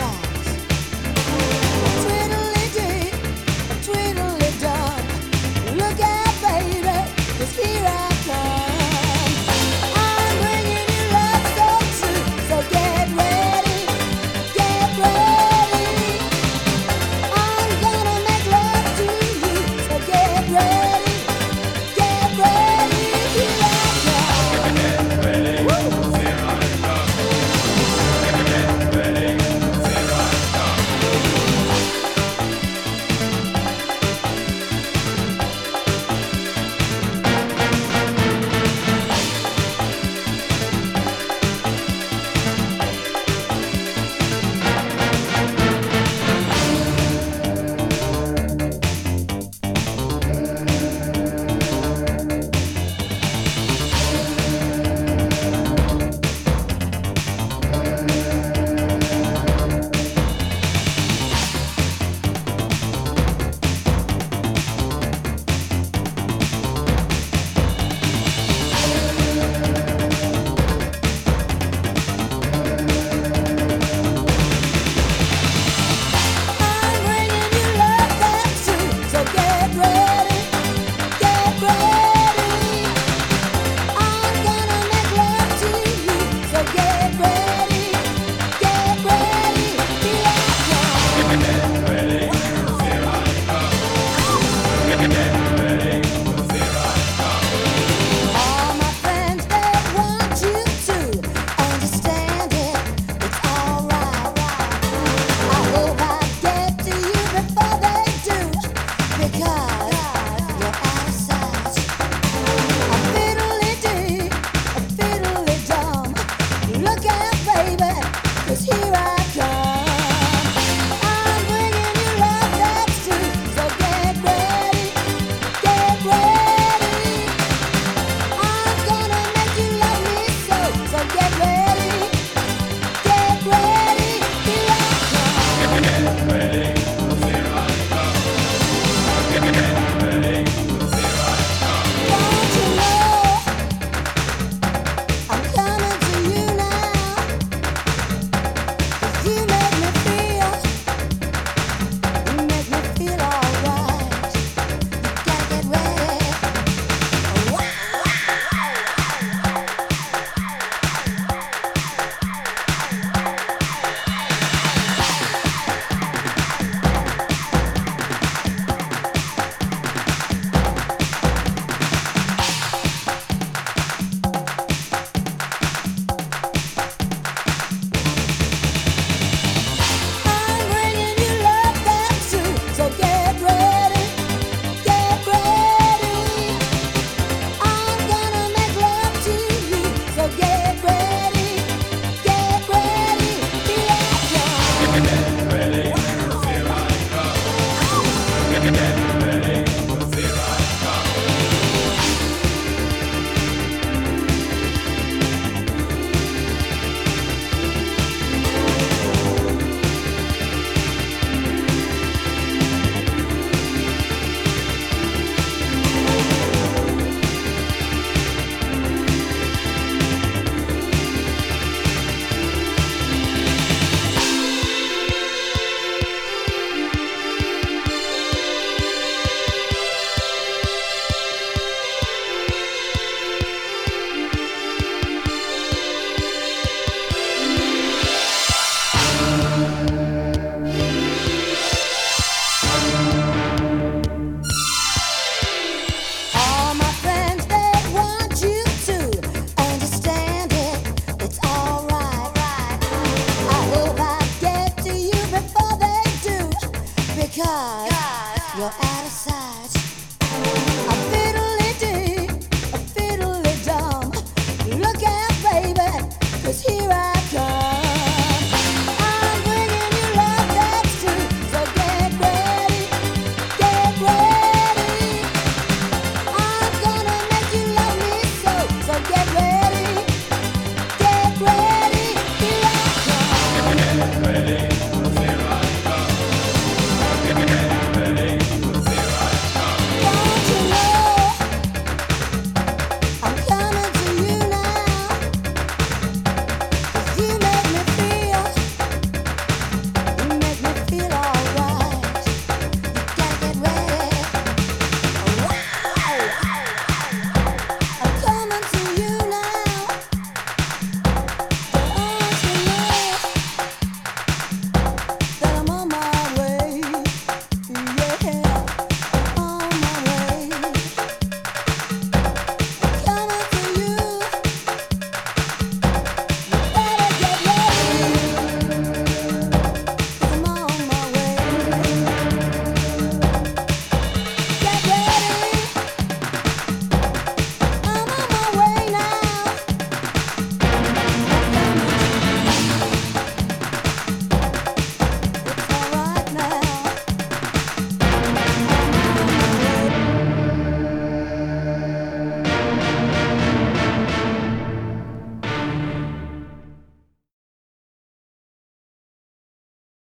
wall.